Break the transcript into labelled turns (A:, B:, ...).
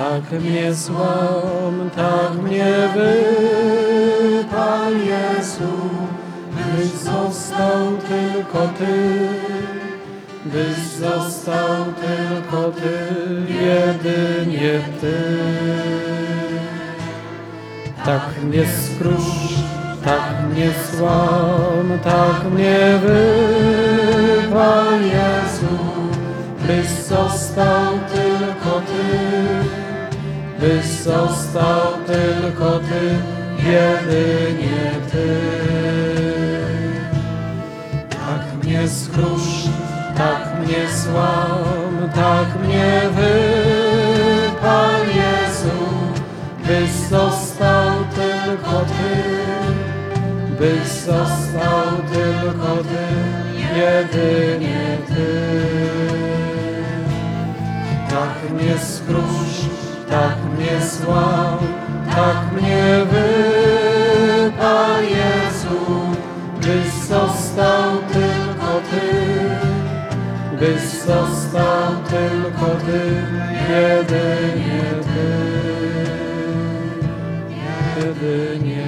A: Tak mnie złam, tak mnie wypal Jezu, byś został tylko Ty, byś został tylko Ty, jedynie Ty. Tak mnie skróż, tak mnie złam, tak mnie wypal Jezu, byś został tylko Ty, byś został tylko Ty, jedynie Ty. Tak mnie skróż, tak mnie złam, tak mnie wypal Jezu, byś został tylko Ty, byś został tylko Ty, jedynie Ty. Tak mnie skróż, tak mnie złam, tak mnie wypal Jezu, byś został tylko Ty, byś został jedynie